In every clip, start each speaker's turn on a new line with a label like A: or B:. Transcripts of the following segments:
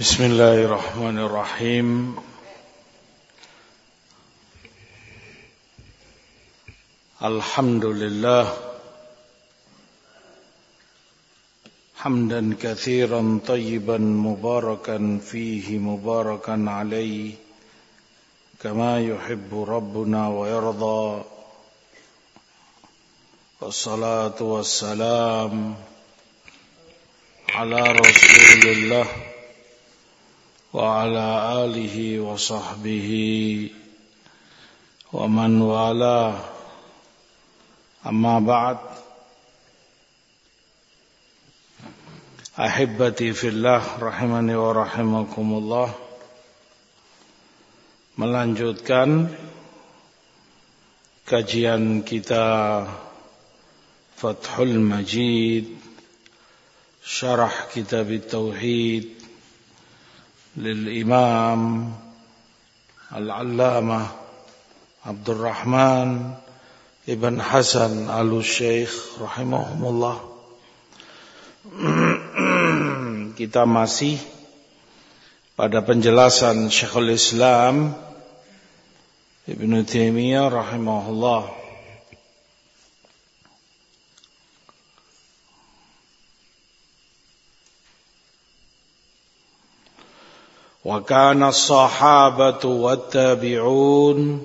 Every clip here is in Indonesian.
A: بسم الله الرحمن الرحيم. الحمد لله. حمدا كثيرا طيبا مباركا فيه مباركا عليه. كما يحب ربنا ويرضى. والصلاة والسلام على رسول الله. وعلى آله وصحبه ومن والاه. أما بعد أحبتي في الله رحمني ورحمكم الله. Melanjutkan kajian kita Fathul Majid syarah kitab Tauhid للإمام العلامة عبد الرحمن ابن حسن آل الشيخ رحمهم الله kita masih pada penjelasan Syekhul Islam Ibn Taimiyah rahimahullah وكان الصحابة والتابعون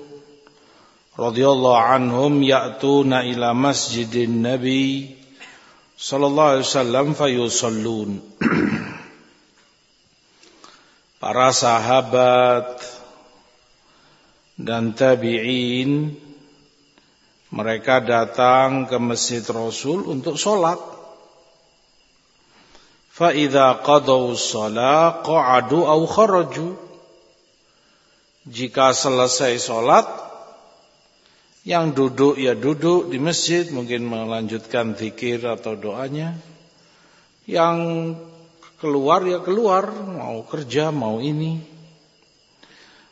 A: رضي الله عنهم يأتون إلى مسجد النبي صلى الله عليه وسلم فيصلون Para sahabat dan tabi'in mereka datang ke masjid Rasul untuk sholat. فَإِذَا قَضَوْا الصَّلَاةَ قَعَدُوا أَوْ خَرَجُوا Jika selesai sholat, yang duduk ya duduk di masjid, mungkin melanjutkan zikir atau doanya. Yang keluar ya keluar, mau kerja, mau ini.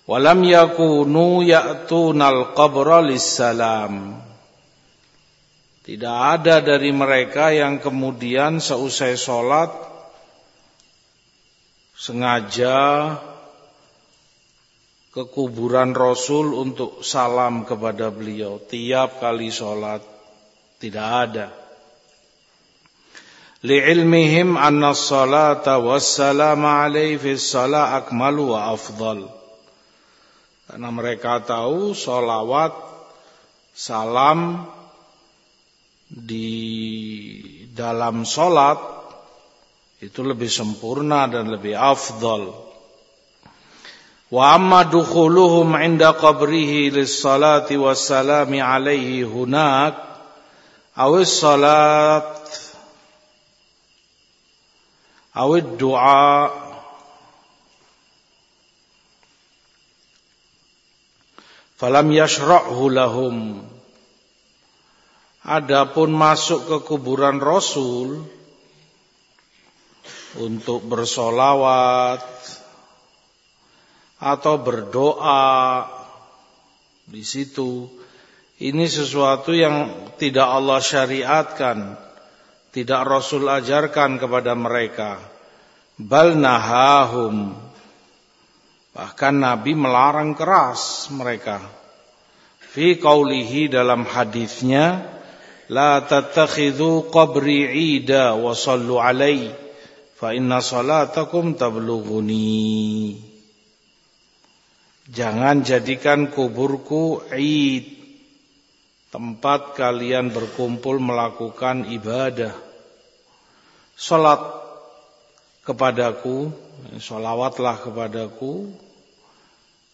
A: Walam yakunu ya'tunal qabra lis-salam. Tidak ada dari mereka yang kemudian seusai sholat sengaja ke kuburan Rasul untuk salam kepada beliau. Tiap kali sholat tidak ada. Li'ilmihim anna salata wassalama alaihi fi salat akmalu wa afdal. Karena mereka tahu solawat salam di dalam solat itu lebih sempurna dan lebih afdal. Wa amma dukhuluhum 'inda qabrihi lis-salati was-salami 'alaihi hunak aw salat aw ad-du'a falam yashra'hu lahum Adapun masuk ke kuburan Rasul untuk bersolawat atau berdoa di situ. Ini sesuatu yang tidak Allah syariatkan, tidak Rasul ajarkan kepada mereka. Bal nahahum. Bahkan Nabi melarang keras mereka. Fi qaulihi dalam hadisnya, la tattakhidhu qabri 'ida wa sallu alaihi fa inna salatakum tablughuni. Jangan jadikan kuburku id tempat kalian berkumpul melakukan ibadah. Salat kepadaku salawatlah kepadaku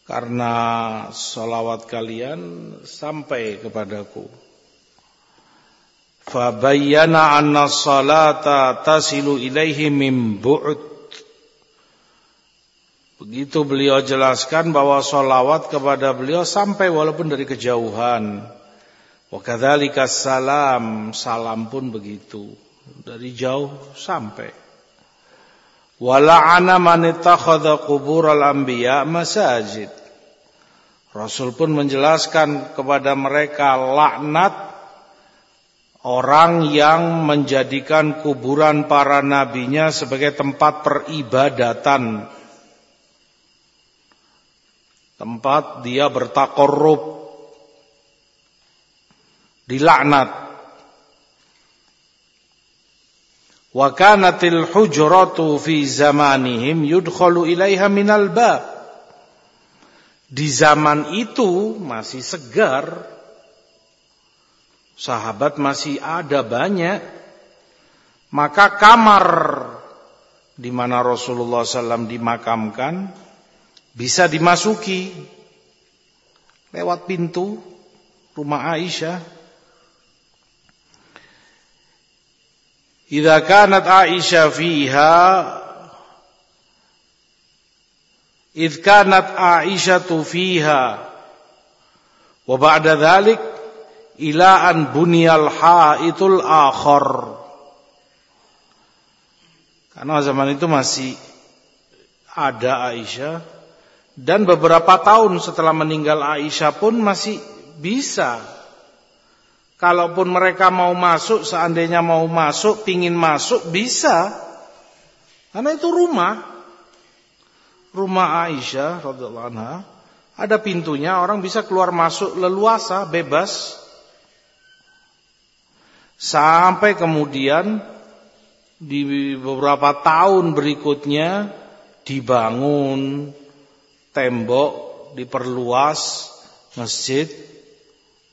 A: karena salawat kalian sampai kepadaku Fabayyana anna salata tasilu ilaihi min bu'd. Begitu beliau jelaskan bahwa solawat kepada beliau sampai walaupun dari kejauhan. Wa kadzalika salam, salam pun begitu. Dari jauh sampai. Wa la'ana man ittakhadha qubural anbiya masajid. Rasul pun menjelaskan kepada mereka laknat Orang yang menjadikan kuburan para nabinya sebagai tempat peribadatan. Tempat dia bertakorup. Dilaknat. Wa kanatil hujratu fi zamanihim yudkhalu ilaiha minal bab di zaman itu masih segar sahabat masih ada banyak maka kamar di mana Rasulullah SAW dimakamkan bisa dimasuki lewat pintu rumah Aisyah. Idza kanat Aisyah fiha إذ كانت عائشة فيها وبعد ذلك ila an haitul akhor. Karena zaman itu masih ada Aisyah dan beberapa tahun setelah meninggal Aisyah pun masih bisa. Kalaupun mereka mau masuk, seandainya mau masuk, pingin masuk bisa. Karena itu rumah, rumah Aisyah anha, ada pintunya, orang bisa keluar masuk leluasa, bebas. Sampai kemudian di beberapa tahun berikutnya dibangun tembok, diperluas masjid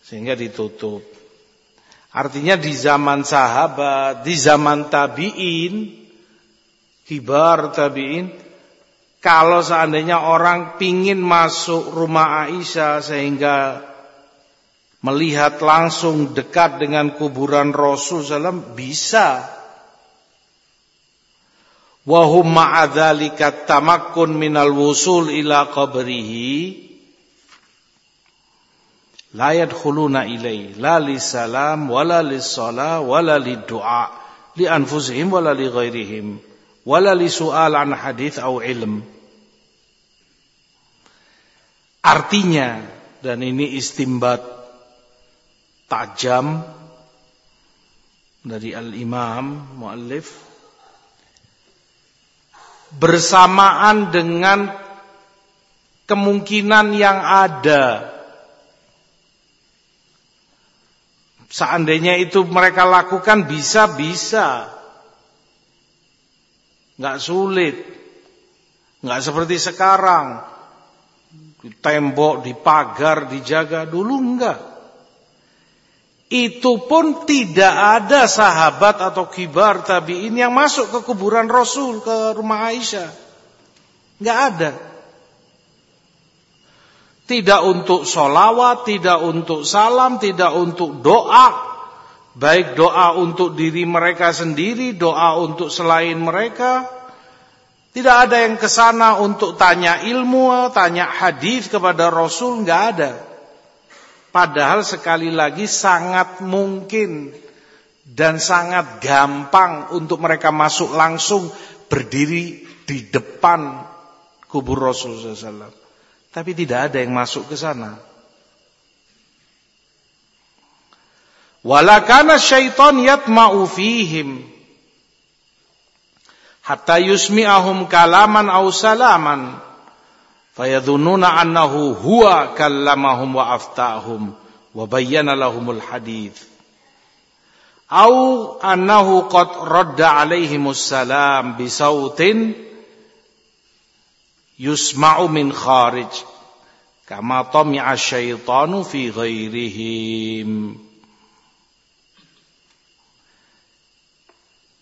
A: sehingga ditutup. Artinya di zaman sahabat, di zaman tabi'in, kibar tabi'in, kalau seandainya orang pingin masuk rumah Aisyah sehingga melihat langsung dekat dengan kuburan Rasul SAW, bisa. Wahum ma'adzalika tamakkun minal wusul ila qabrihi. La yadkhuluna ilai la salam wala li sala wala li du'a li anfusihim wala li ghairihim wala li an hadith au ilm. Artinya dan ini istimbat tajam dari al-imam muallif bersamaan dengan kemungkinan yang ada. Seandainya itu mereka lakukan bisa-bisa. Nggak sulit. Nggak seperti sekarang. Di tembok, di pagar, dijaga. Dulu enggak. Itu pun tidak ada sahabat atau kibar tabi'in yang masuk ke kuburan Rasul, ke rumah Aisyah. Enggak ada. Tidak untuk solawat, tidak untuk salam, tidak untuk doa. Baik doa untuk diri mereka sendiri, doa untuk selain mereka. Tidak ada yang ke sana untuk tanya ilmu, tanya hadis kepada Rasul, enggak ada. Padahal sekali lagi sangat mungkin dan sangat gampang untuk mereka masuk langsung berdiri di depan kubur Rasulullah SAW. Tapi tidak ada yang masuk ke sana. Walakana syaitan yatma'u fihim hatta yusmi'ahum kalaman au salaman fayadhununa annahu huwa kallamahum wa aftahum wa bayyana lahumul hadith au annahu qad radda alaihimus salam bisautin yusma'u min kharij kama tami'a syaitanu fi ghairihim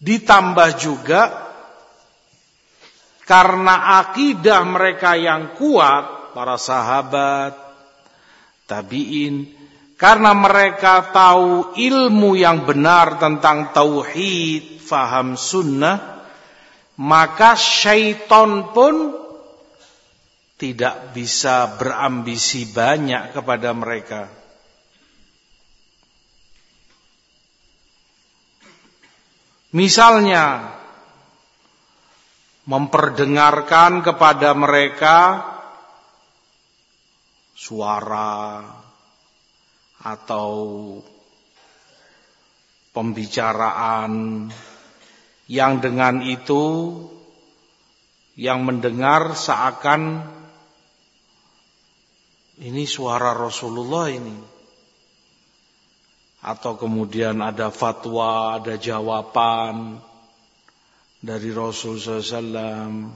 A: ditambah juga karena akidah mereka yang kuat, para sahabat, tabi'in, karena mereka tahu ilmu yang benar tentang tauhid, faham sunnah, maka syaiton pun tidak bisa berambisi banyak kepada mereka. Misalnya memperdengarkan kepada mereka suara atau pembicaraan yang dengan itu yang mendengar seakan ini suara Rasulullah ini. Atau kemudian ada fatwa, ada jawaban dari Rasul SAW.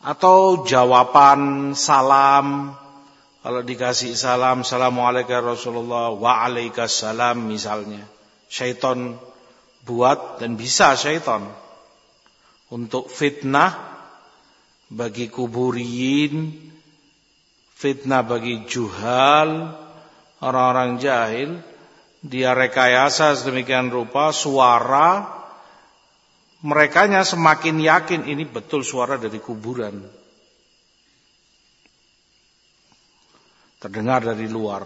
A: Atau jawaban salam. Kalau dikasih salam, Assalamualaikum Rasulullah, Waalaikumsalam misalnya. Syaitan buat dan bisa syaitan untuk fitnah bagi kuburiin, fitnah bagi juhal, orang-orang jahil, dia rekayasa sedemikian rupa suara merekanya semakin yakin ini betul suara dari kuburan. Terdengar dari luar.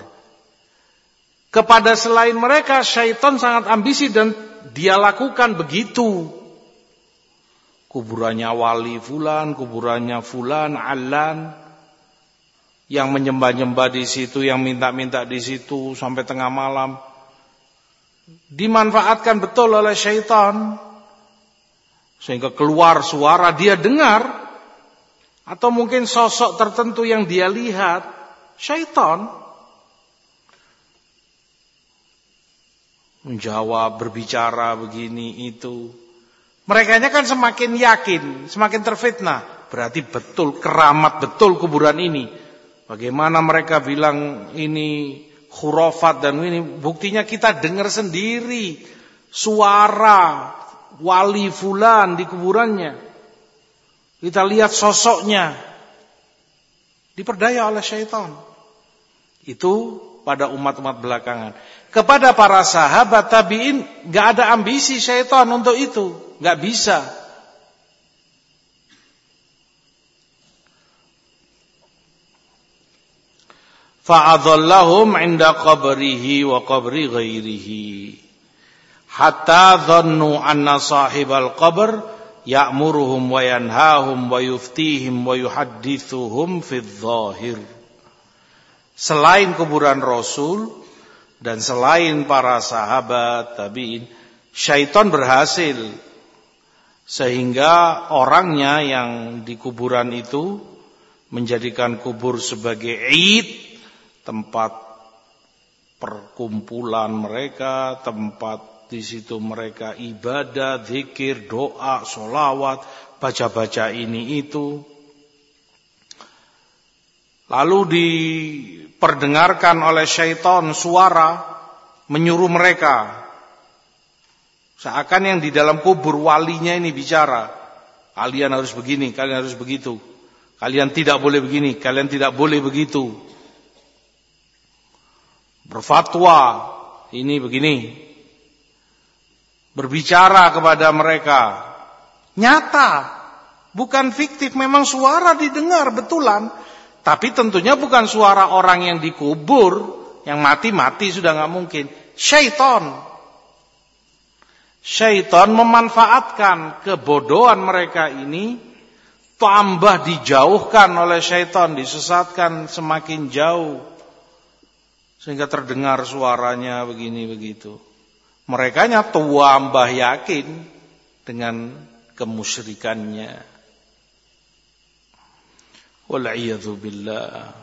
A: Kepada selain mereka, syaitan sangat ambisi dan dia lakukan begitu kuburannya wali fulan, kuburannya fulan, alan, yang menyembah-nyembah di situ, yang minta-minta di situ sampai tengah malam, dimanfaatkan betul oleh syaitan, sehingga keluar suara dia dengar, atau mungkin sosok tertentu yang dia lihat, syaitan, menjawab, berbicara begini itu, mereka kan semakin yakin, semakin terfitnah. Berarti betul, keramat betul kuburan ini. Bagaimana mereka bilang ini khurafat dan ini buktinya kita dengar sendiri suara wali fulan di kuburannya. Kita lihat sosoknya. Diperdaya oleh syaitan. Itu pada umat-umat belakangan. Kepada para sahabat tabiin gak ada ambisi syaitan untuk itu nggak bisa. Fa'adhallahum 'inda qabrihi wa qabri ghairihi. Hatta dhannu anna sahibal qabr ya'muruhum wa yanhahum wa yuftihim wa yuhaddithuhum fi dhahir. Selain kuburan Rasul dan selain para sahabat tabi'in, syaitan berhasil sehingga orangnya yang di kuburan itu menjadikan kubur sebagai id, tempat perkumpulan mereka, tempat di situ mereka ibadah, zikir, doa, solawat, baca-baca ini itu. Lalu diperdengarkan oleh syaitan suara menyuruh mereka Seakan yang di dalam kubur walinya ini bicara. Kalian harus begini, kalian harus begitu. Kalian tidak boleh begini, kalian tidak boleh begitu. Berfatwa, ini begini. Berbicara kepada mereka. Nyata, bukan fiktif, memang suara didengar betulan. Tapi tentunya bukan suara orang yang dikubur, yang mati-mati sudah nggak mungkin. Syaitan Syaitan memanfaatkan kebodohan mereka ini tambah dijauhkan oleh syaitan, disesatkan semakin jauh sehingga terdengar suaranya begini begitu. Mereka nya tambah yakin dengan kemusyrikannya. Wal'iyadhu billah.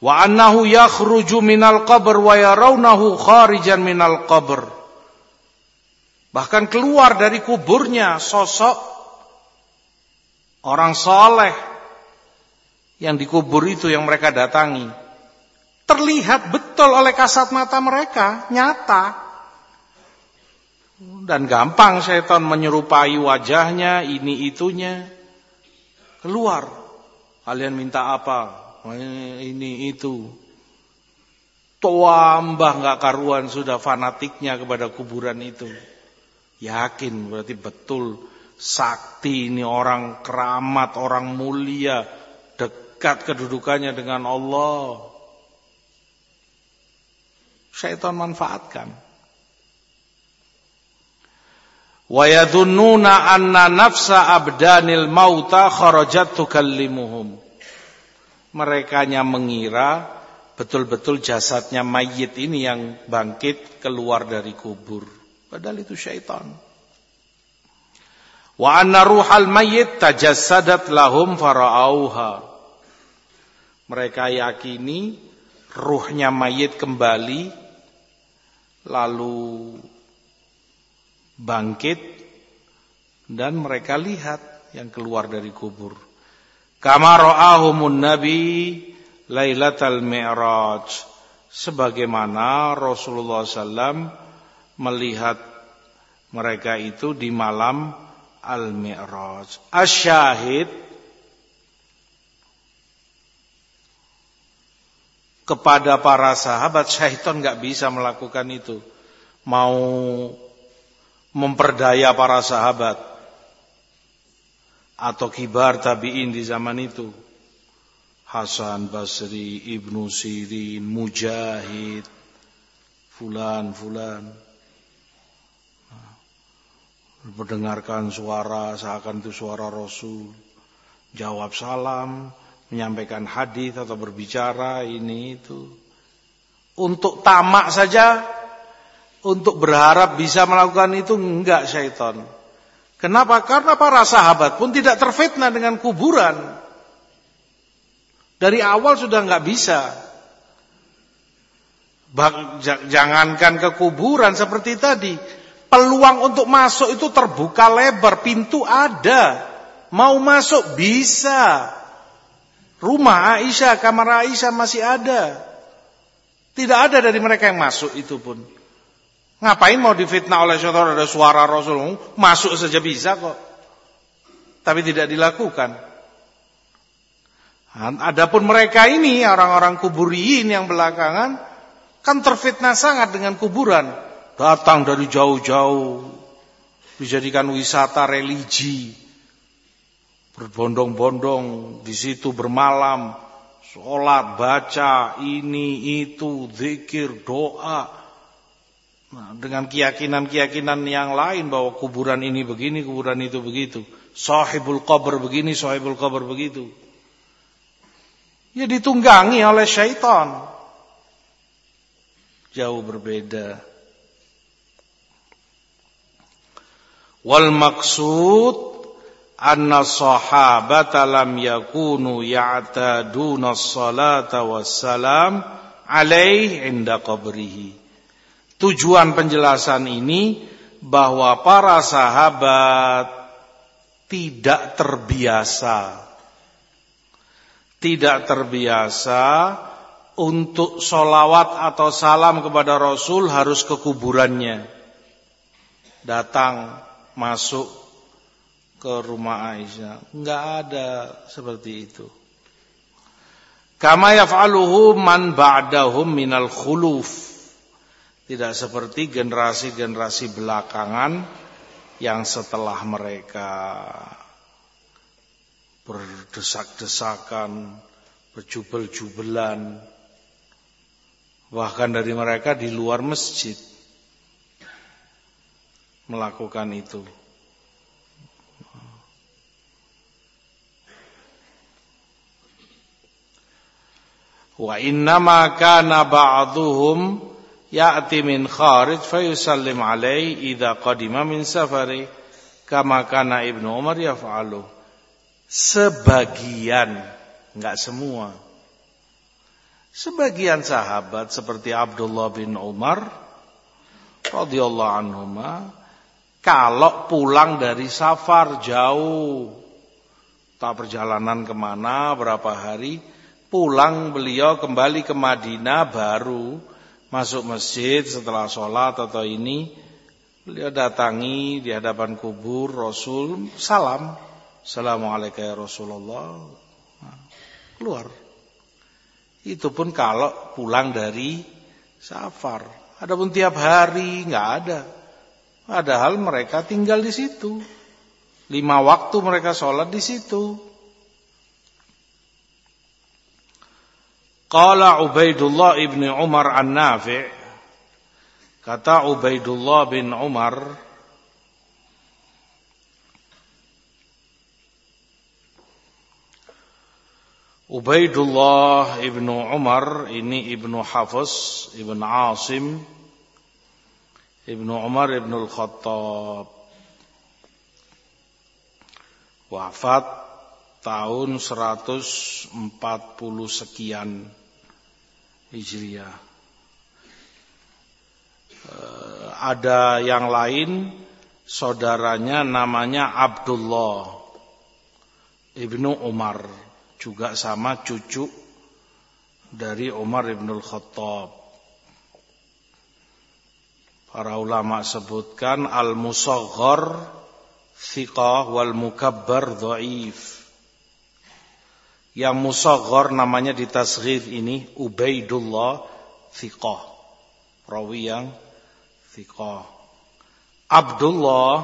A: Wa annahu yakhruju minal qabr wa yarawnahu kharijan minal qabr. Bahkan keluar dari kuburnya sosok orang soleh yang dikubur itu yang mereka datangi. Terlihat betul oleh kasat mata mereka, nyata. Dan gampang setan menyerupai wajahnya, ini itunya. Keluar. Kalian minta apa? Ini itu. Tambah nggak karuan sudah fanatiknya kepada kuburan itu. Yakin berarti betul sakti ini orang keramat, orang mulia, dekat kedudukannya dengan Allah. Syaitan manfaatkan. Wa yadhunnuna anna nafsa abdanil mauta kharajat tukallimuhum. Merekanya mengira betul-betul jasadnya mayit ini yang bangkit keluar dari kubur. Padahal itu syaitan. Wa anna ruhal mayyit tajassadat lahum fara'auha. Mereka yakini ruhnya mayit kembali lalu bangkit dan mereka lihat yang keluar dari kubur. Kama ra'ahumun nabi lailatal mi'raj. Sebagaimana Rasulullah SAW melihat mereka itu di malam Al-Mi'raj. Asyahid kepada para sahabat syaitan nggak bisa melakukan itu. Mau memperdaya para sahabat atau kibar tabi'in di zaman itu. Hasan Basri, Ibnu Sirin, Mujahid, fulan fulan mendengarkan suara seakan itu suara Rasul, jawab salam, menyampaikan hadis atau berbicara ini itu. Untuk tamak saja, untuk berharap bisa melakukan itu enggak syaitan. Kenapa? Karena para sahabat pun tidak terfitnah dengan kuburan. Dari awal sudah enggak bisa. Jangankan ke kuburan seperti tadi, Peluang untuk masuk itu terbuka lebar, pintu ada. Mau masuk bisa. Rumah Aisyah, kamar Aisyah masih ada. Tidak ada dari mereka yang masuk itu pun. Ngapain mau difitnah oleh syaitan ada suara Rasul? Masuk saja bisa kok. Tapi tidak dilakukan. Adapun mereka ini orang-orang kuburiin yang belakangan kan terfitnah sangat dengan kuburan datang dari jauh-jauh dijadikan wisata religi berbondong-bondong di situ bermalam sholat baca ini itu zikir doa. Nah, dengan keyakinan-keyakinan yang lain bahwa kuburan ini begini kuburan itu begitu. Sahibul qabr begini sahibul qabr begitu. Ya ditunggangi oleh syaitan. Jauh berbeda. Wal maksud anna sahabata lam yakunu ya'taduna as-salata was-salam alaih inda qabrihi. Tujuan penjelasan ini bahwa para sahabat tidak terbiasa tidak terbiasa untuk solawat atau salam kepada Rasul harus ke kuburannya datang masuk ke rumah Aisyah. Enggak ada seperti itu. Kama yaf'aluhu man ba'dahum minal khuluf. Tidak seperti generasi-generasi belakangan yang setelah mereka berdesak-desakan, berjubel-jubelan, bahkan dari mereka di luar masjid melakukan itu. Wa innama kana ba'duhum ya'ti min kharij fayusallim alaihi idza qadima min safari kama kana Ibnu Umar yaf'alu. Sebagian, enggak semua. Sebagian sahabat seperti Abdullah bin Umar radhiyallahu anhuma kalau pulang dari safar jauh, tak perjalanan ke mana berapa hari, pulang beliau kembali ke Madinah baru masuk masjid setelah sholat atau ini, beliau datangi di hadapan kubur Rasul, salam, Assalamualaikum ya Rasulullah, nah, keluar. Itu pun kalau pulang dari safar. Adapun tiap hari nggak ada. Padahal mereka tinggal di situ. Lima waktu mereka sholat di situ. Qala Ubaidullah ibn Umar an-Nafi' Kata Ubaidullah bin Umar Ubaidullah ibnu Umar ini ibnu Hafiz ibnu Asim Ibnu Umar Ibnu Al-Khattab. Wafat tahun 140 sekian Hijriah. Eh, ada yang lain saudaranya namanya Abdullah ibnu Umar juga sama cucu dari Umar ibnul Khattab. Para ulama sebutkan al-musaghar thiqah wal mukabbar dhaif. Yang musaghar namanya di tasghir ini Ubaidullah thiqah. Rawi yang thiqah. Abdullah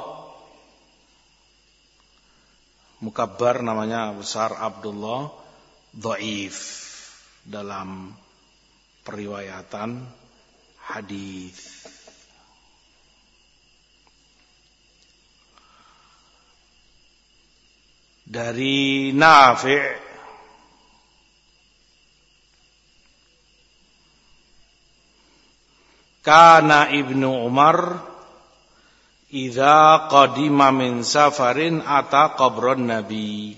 A: mukabbar namanya besar Abdullah dhaif dalam periwayatan hadis. Dari Nafi' Kana Ibnu Umar idza qadima min safarin ata qabron Nabi.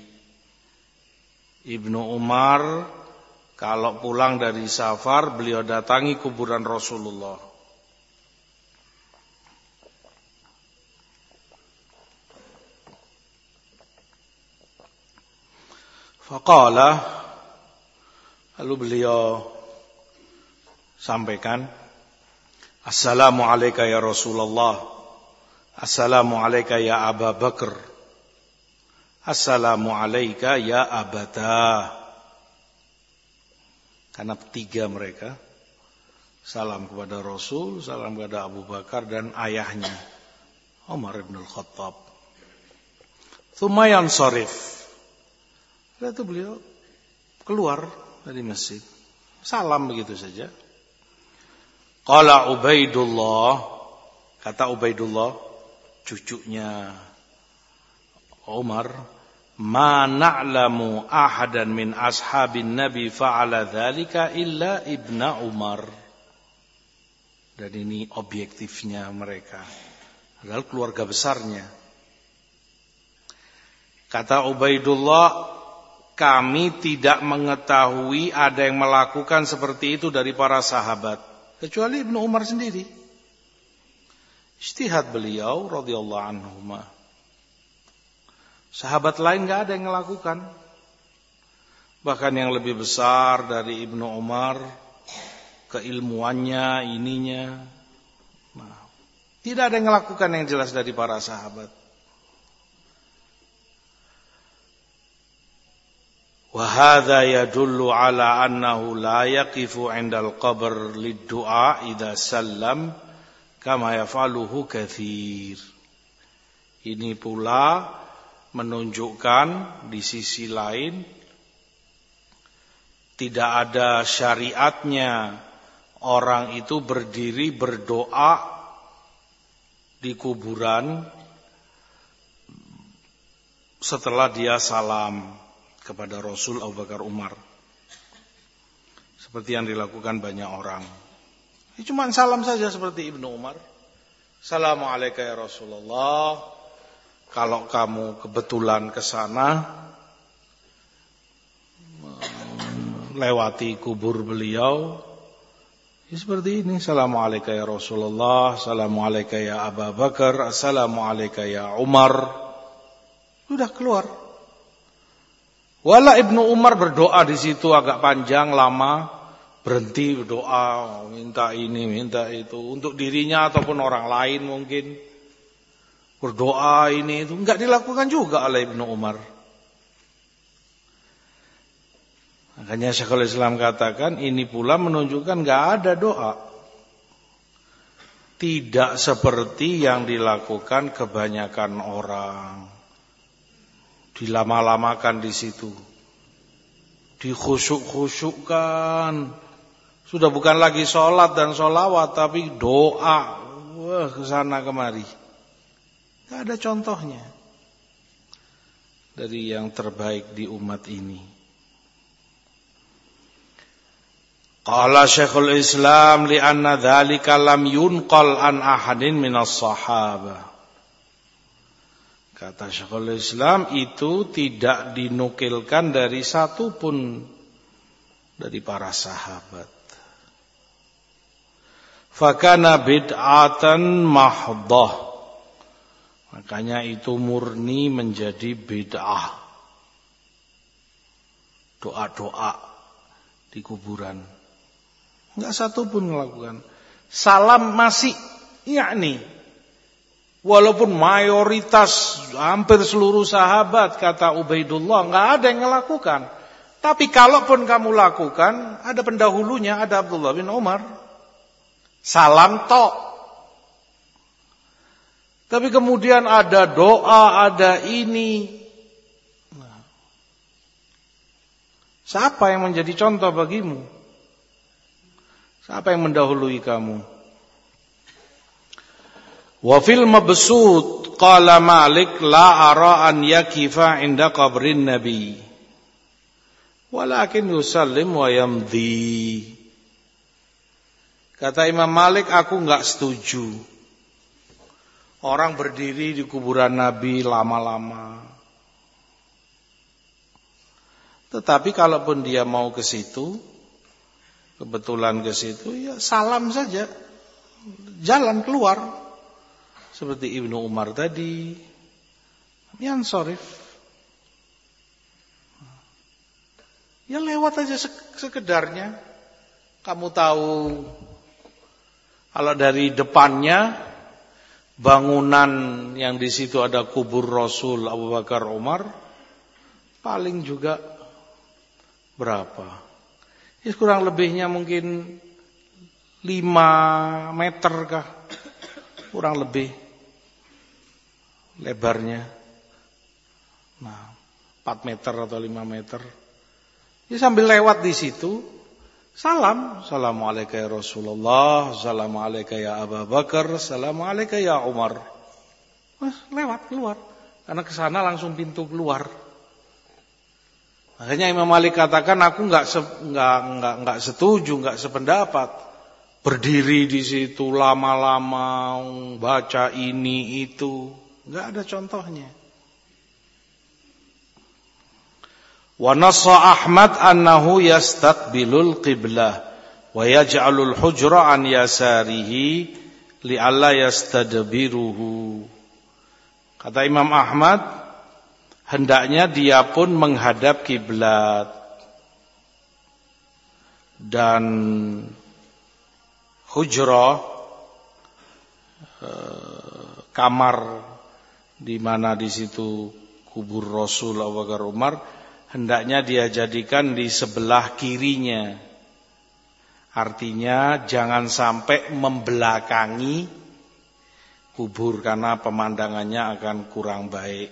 A: Ibnu Umar kalau pulang dari safar beliau datangi kuburan Rasulullah. Faqala lalu beliau sampaikan Assalamu alayka ya Rasulullah Assalamu alayka ya Aba Bakr Assalamu alayka ya Abatah karena tiga mereka salam kepada Rasul, salam kepada Abu Bakar dan ayahnya Umar bin Al-Khattab. Thumayan Sarif. Lalu beliau keluar dari masjid. Salam begitu saja. Qala Ubaidullah, kata Ubaidullah, cucunya Umar, ma na'lamu ahadan min ashabin nabi fa'ala dzalika illa ibna Umar. Dan ini objektifnya mereka. Adalah keluarga besarnya. Kata Ubaidullah, kami tidak mengetahui ada yang melakukan seperti itu dari para sahabat. Kecuali Ibnu Umar sendiri. Istihad beliau radhiyallahu anhumah. Sahabat lain nggak ada yang melakukan. Bahkan yang lebih besar dari Ibnu Umar, keilmuannya, ininya. Nah, tidak ada yang melakukan yang jelas dari para sahabat. Wahada yadullu ala annahu la yaqifu indal qabr lid-du'a idza sallam kama yaf'aluhu kathir. Ini pula menunjukkan di sisi lain tidak ada syariatnya orang itu berdiri berdoa di kuburan setelah dia salam kepada Rasul Abu Bakar Umar. Seperti yang dilakukan banyak orang. Ini cuma salam saja seperti Ibnu Umar. Assalamualaikum ya Rasulullah. Kalau kamu kebetulan ke sana lewati kubur beliau ya seperti ini Assalamualaikum ya Rasulullah Assalamualaikum ya Abu Bakar Assalamualaikum ya Umar sudah keluar Wala Ibnu Umar berdoa di situ agak panjang lama berhenti berdoa minta ini minta itu untuk dirinya ataupun orang lain mungkin berdoa ini itu enggak dilakukan juga oleh Ibnu Umar. Makanya Syekhul Islam katakan ini pula menunjukkan enggak ada doa. Tidak seperti yang dilakukan kebanyakan orang. Dilama-lamakan di situ. Dikhusuk-khusukkan. Sudah bukan lagi sholat dan sholawat tapi doa. Wah ke sana kemari. Tidak ada contohnya dari yang terbaik di umat ini. Qala Syekhul Islam li anna dzalika lam yunqal an ahadin minas sahaba. Kata Syekhul Islam itu tidak dinukilkan dari satu pun dari para sahabat. Fakana bid'atan mahdoh. Makanya itu murni menjadi bid'ah. Doa-doa di kuburan. Enggak satu pun melakukan. Salam masih yakni Walaupun mayoritas hampir seluruh sahabat kata Ubaidullah nggak ada yang melakukan. Tapi kalaupun kamu lakukan, ada pendahulunya, ada Abdullah bin Umar. Salam tok. Tapi kemudian ada doa, ada ini. Siapa yang menjadi contoh bagimu? Siapa yang mendahului kamu? Wa fil mabsut qala Malik la ara an yakifa inda qabrin nabi. Walakin yusallim wa yamdi. Kata Imam Malik aku enggak setuju. Orang berdiri di kuburan Nabi lama-lama. Tetapi kalaupun dia mau ke situ, kebetulan ke situ, ya salam saja. Jalan keluar. Seperti Ibnu Umar tadi. Yang sorif. Ya lewat aja sekedarnya. Kamu tahu kalau dari depannya bangunan yang di situ ada kubur Rasul Abu Bakar Umar paling juga berapa? Ya kurang lebihnya mungkin 5 meter kah? Kurang lebih lebarnya. Nah, 4 meter atau 5 meter. Ya sambil lewat di situ, salam. Assalamualaikum ya Rasulullah, Assalamualaikum ya Abu Bakar, Assalamualaikum ya Umar. Mas, lewat, keluar. Karena ke sana langsung pintu keluar. Makanya Imam Malik katakan aku nggak nggak nggak nggak setuju, nggak sependapat. Berdiri di situ lama-lama baca ini itu. Enggak ada contohnya. Wa nassa Ahmad annahu yastaqbilul qiblah wa yaj'alul hujra an yasarihi li'alla yastadbiruhu. Kata Imam Ahmad, hendaknya dia pun menghadap kiblat dan hujrah eh, kamar di mana di situ kubur Rasul Abu Bakar Umar hendaknya dia jadikan di sebelah kirinya. Artinya jangan sampai membelakangi kubur karena pemandangannya akan kurang baik.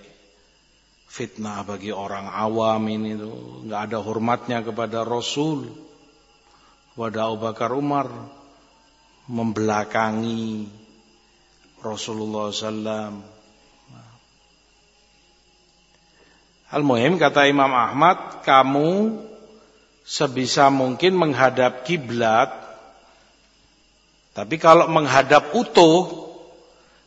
A: Fitnah bagi orang awam ini tuh nggak ada hormatnya kepada Rasul, kepada Abu Bakar Umar membelakangi Rasulullah SAW Al-Muhim kata Imam Ahmad, kamu sebisa mungkin menghadap kiblat. Tapi kalau menghadap utuh,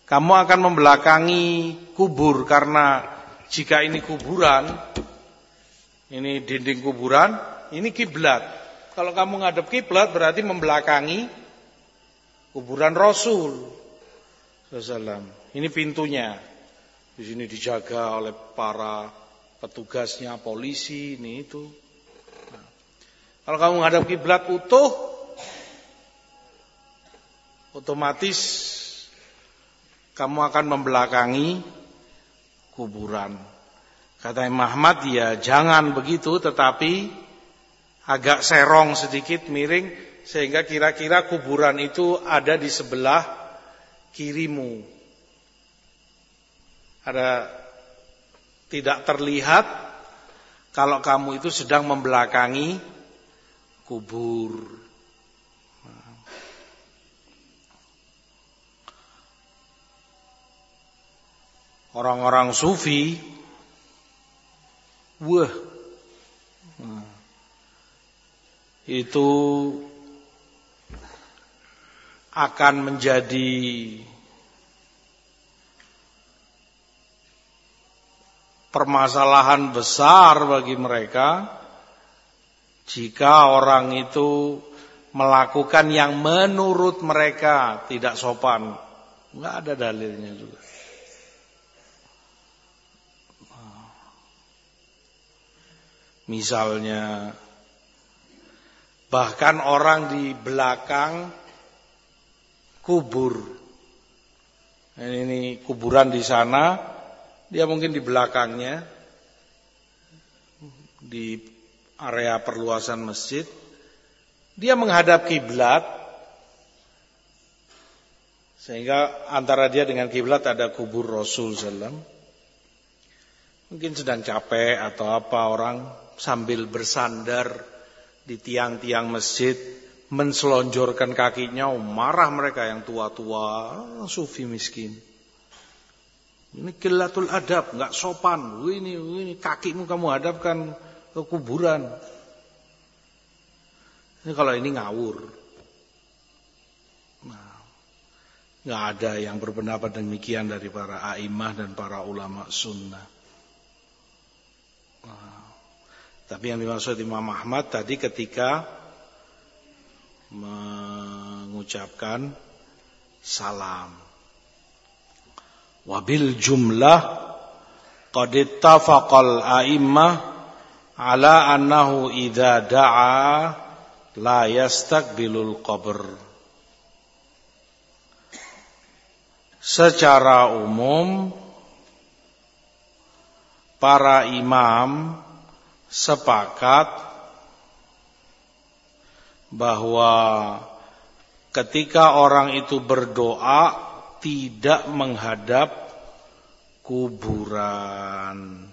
A: kamu akan membelakangi kubur karena jika ini kuburan, ini dinding kuburan, ini kiblat. Kalau kamu menghadap kiblat berarti membelakangi kuburan Rasul. Ini pintunya. Di sini dijaga oleh para petugasnya, polisi, ini itu. Nah, kalau kamu menghadap kiblat utuh, otomatis kamu akan membelakangi kuburan. Kata Imam Ahmad, ya jangan begitu, tetapi agak serong sedikit, miring, sehingga kira-kira kuburan itu ada di sebelah kirimu. Ada tidak terlihat kalau kamu itu sedang membelakangi kubur. Orang-orang sufi, wah, itu akan menjadi permasalahan besar bagi mereka jika orang itu melakukan yang menurut mereka tidak sopan. Enggak ada dalilnya juga. Misalnya bahkan orang di belakang kubur. Ini kuburan di sana, dia mungkin di belakangnya di area perluasan masjid. Dia menghadap kiblat sehingga antara dia dengan kiblat ada kubur Rasul sallam. Mungkin sedang capek atau apa orang sambil bersandar di tiang-tiang masjid menselonjorkan kakinya, marah mereka yang tua-tua, sufi miskin. Ini kilatul adab, nggak sopan. Ini, ini kakimu kamu hadapkan ke kuburan. Ini kalau ini ngawur. Nah, nggak ada yang berpendapat demikian dari para aimah dan para ulama sunnah. Nah, tapi yang dimaksud Imam Ahmad tadi ketika mengucapkan salam. Wabil jumlah qad ittafaqal a'immah ala annahu idza da'a la yastaqbilul qabr. Secara umum para imam sepakat bahwa ketika orang itu berdoa tidak menghadap kuburan.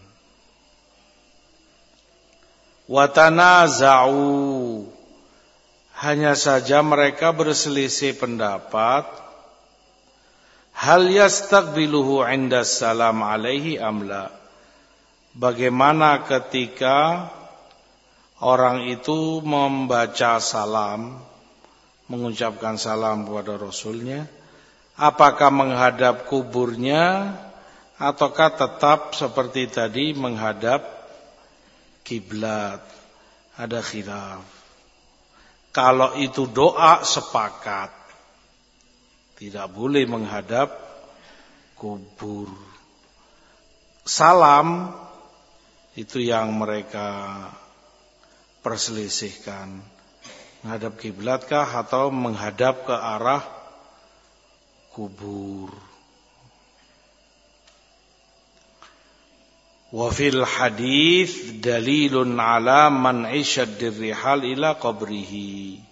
A: Watanaza'u. Hanya saja mereka berselisih pendapat. Hal yastaqbiluhu 'inda salam alaihi amla bagaimana ketika orang itu membaca salam mengucapkan salam kepada rasulnya apakah menghadap kuburnya ataukah tetap seperti tadi menghadap kiblat? Ada khilaf. Kalau itu doa sepakat tidak boleh menghadap kubur. Salam itu yang mereka perselisihkan. Menghadap kiblatkah atau menghadap ke arah kubur. Wa fil hadis dalilun ala man isyad dirrihal ila qabrihi.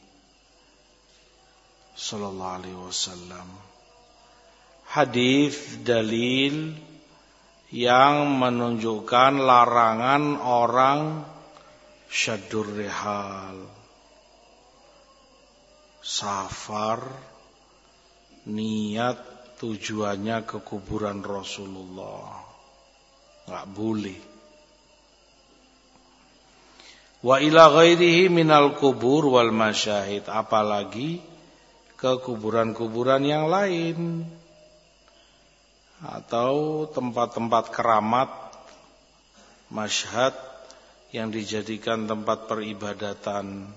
A: Sallallahu alaihi wasallam. Hadis dalil yang menunjukkan larangan orang syadur rihal. Safar niat tujuannya ke kuburan Rasulullah. Enggak boleh. Wa ila ghairihi minal kubur wal masyahid. Apalagi ke kuburan-kuburan yang lain. Atau tempat-tempat keramat masyhad yang dijadikan tempat peribadatan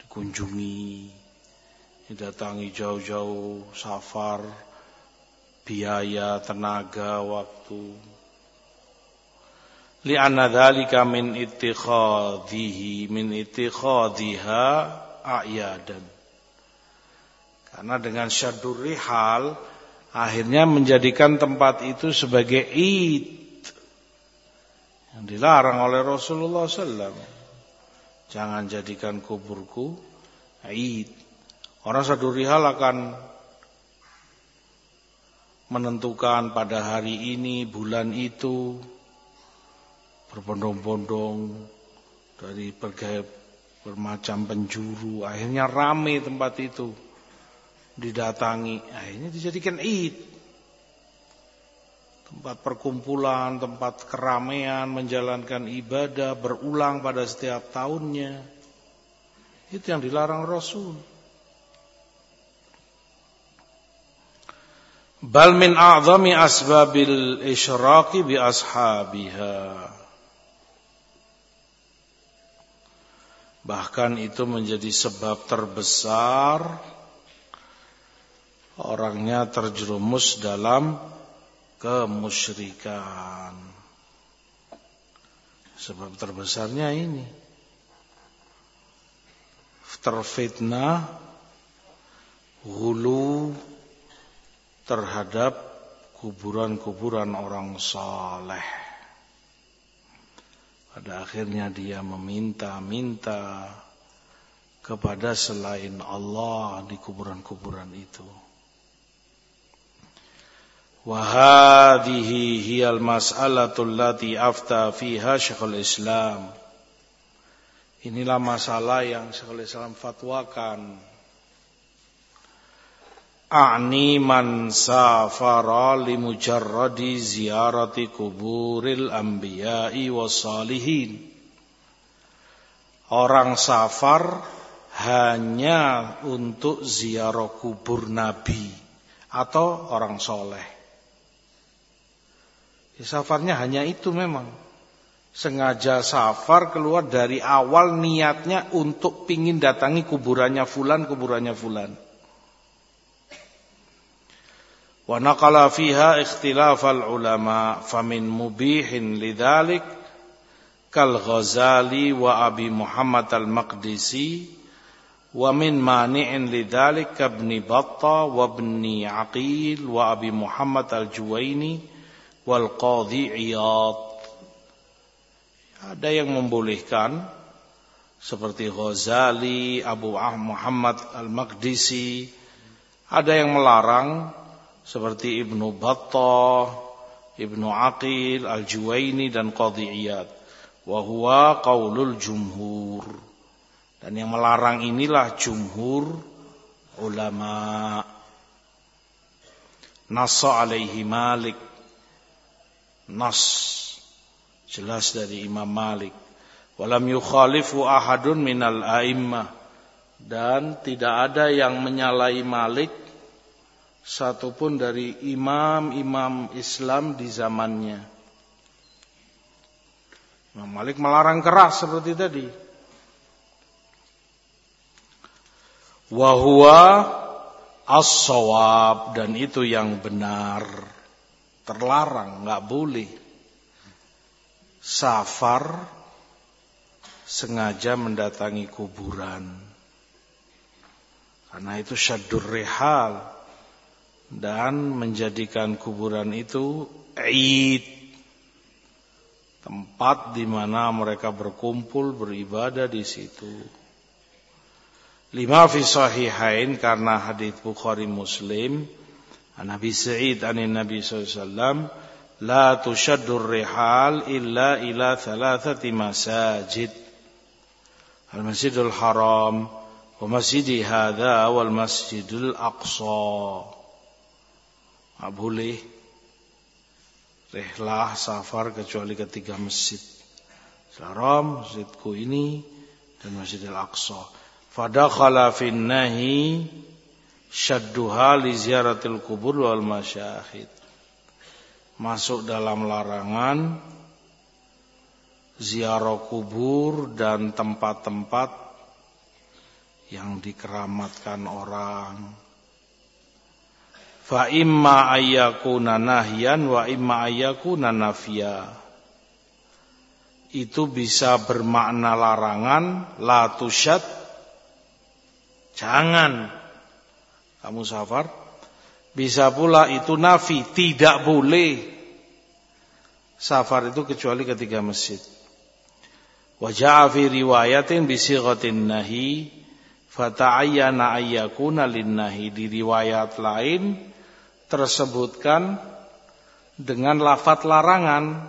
A: dikunjungi didatangi jauh-jauh safar, biaya, tenaga, waktu. Li'anna dzalika min ittikhadhihi min ittikhadhiha a'yadan. Karena dengan syadur rihal akhirnya menjadikan tempat itu sebagai id yang dilarang oleh Rasulullah SAW. Jangan jadikan kuburku id. Orang sadurihal akan menentukan pada hari ini, bulan itu, berbondong-bondong dari berbagai bermacam penjuru. Akhirnya rame tempat itu didatangi. Akhirnya dijadikan id. Tempat perkumpulan, tempat keramaian, menjalankan ibadah, berulang pada setiap tahunnya. Itu yang dilarang Rasul. Bal min a'zami asbabil isyraqi bi ashabiha. Bahkan itu menjadi sebab terbesar orangnya terjerumus dalam kemusyrikan. Sebab terbesarnya ini. Terfitnah hulu terhadap kuburan-kuburan orang saleh. Pada akhirnya dia meminta-minta kepada selain Allah di kuburan-kuburan itu. Wahadihi hiyal mas'alatul lati afta fiha syekhul islam. Inilah masalah yang syekhul islam fatwakan A'ni man safara li mujarradi ziyarati kuburil anbiya'i wassalihin. Orang safar hanya untuk ziarah kubur nabi atau orang soleh. Ya, safarnya hanya itu memang. Sengaja safar keluar dari awal niatnya untuk pingin datangi kuburannya fulan, kuburannya fulan wa naqala fiha ikhtilafal ulama famin mubihin lidhalik kal Ghazali wa Abi Muhammad al-Maqdisi wa min mani'in lidhalik ibn Battah wa ibn Aqil wa Abi Muhammad al-Juwaini wal Qadhi Iyad. Ada yang membolehkan seperti Ghazali, Abu ah Muhammad al-Maqdisi ada yang melarang seperti Ibnu Battah, Ibnu Aqil, Al-Juwaini dan Qadhi Iyad. Wa huwa qaulul jumhur. Dan yang melarang inilah jumhur ulama. Nassa alaihi Malik. Nas jelas dari Imam Malik. Walam yukhalifu ahadun minal a'immah. Dan tidak ada yang menyalahi Malik satupun dari imam-imam Islam di zamannya. Imam Malik melarang keras seperti tadi. Wahwa as-sawab dan itu yang benar. Terlarang, nggak boleh. Safar sengaja mendatangi kuburan. Karena itu syadur rehal dan menjadikan kuburan itu Eid. Tempat di mana mereka berkumpul beribadah di situ. Lima fi sahihain karena hadis Bukhari Muslim Nabi Sa'id an Nabi SAW La tushaddur rihal illa ila thalathati masajid. Al-Masjidul Haram Wa masjidi hadha wal Masjidul Aqsa Tak boleh rehlah safar kecuali ketiga masjid. Haram, masjidku ini dan Masjid Al-Aqsa. Fadakhala fin nahi li ziaratil kubur wal masyahid. Masuk dalam larangan ziarah kubur dan tempat-tempat yang dikeramatkan orang fa imma ayyakuna nahyan wa imma ayyakuna nafya. Itu bisa bermakna larangan la tusyad jangan. Kamu safar. Bisa pula itu nafi tidak boleh. Safar itu kecuali ketiga masjid. Wa ja'a fi riwayatin bi sighatin nahi fata'ayyana ayyakuna linnahi di riwayat lain tersebutkan dengan lafat larangan.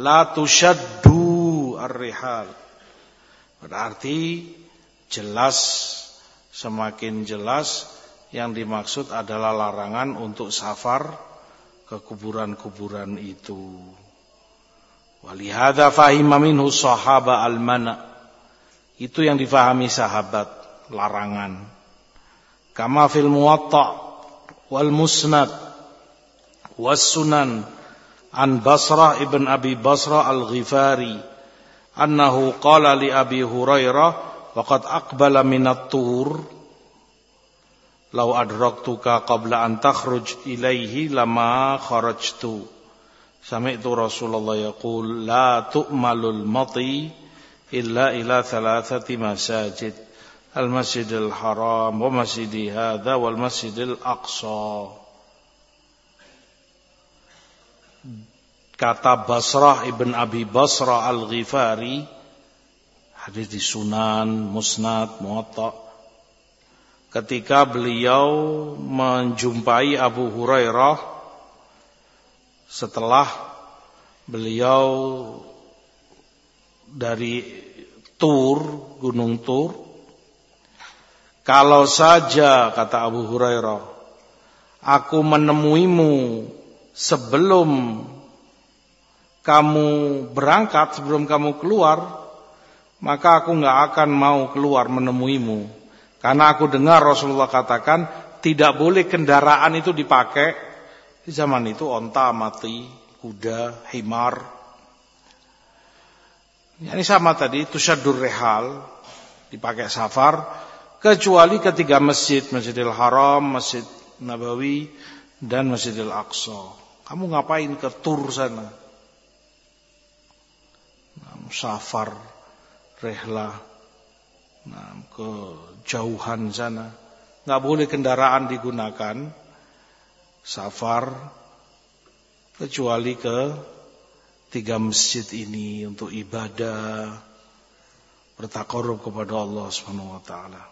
A: La tushaddu ar-rihal. Berarti jelas semakin jelas yang dimaksud adalah larangan untuk safar ke kuburan-kuburan itu. Walihada fahima minhu sahaba al-mana. Itu yang difahami sahabat larangan. Kama fil muwatta wal musnad was sunan an Basrah ibn Abi Basrah al-Ghifari annahu qala li Abi Hurairah waqad aqbala minat tur law adraktuka qabla an takhruj ilaihi lama kharajtu sami'tu Rasulullah yaqul la tu'malul mati illa ila thalathati masajid al-masjidil haram wa masjidi hadha wal masjidil aqsa. Kata Basrah ibn Abi Basrah al-Ghifari hadis di Sunan, Musnad, Muwatta. Ketika beliau menjumpai Abu Hurairah setelah beliau dari Tur, Gunung Tur kalau saja kata Abu Hurairah aku menemuimu sebelum kamu berangkat, sebelum kamu keluar, maka aku nggak akan mau keluar menemuimu. Karena aku dengar Rasulullah katakan tidak boleh kendaraan itu dipakai di zaman itu onta mati, kuda, himar. Ini sama tadi tusyadur rehal dipakai safar kecuali ketiga masjid, Masjidil Haram, Masjid Nabawi dan Masjidil Aqsa. Kamu ngapain ke tur sana? safar, rehla, nah, ke jauhan sana. Nggak boleh kendaraan digunakan safar kecuali ke tiga masjid ini untuk ibadah bertakarub kepada Allah Subhanahu wa taala.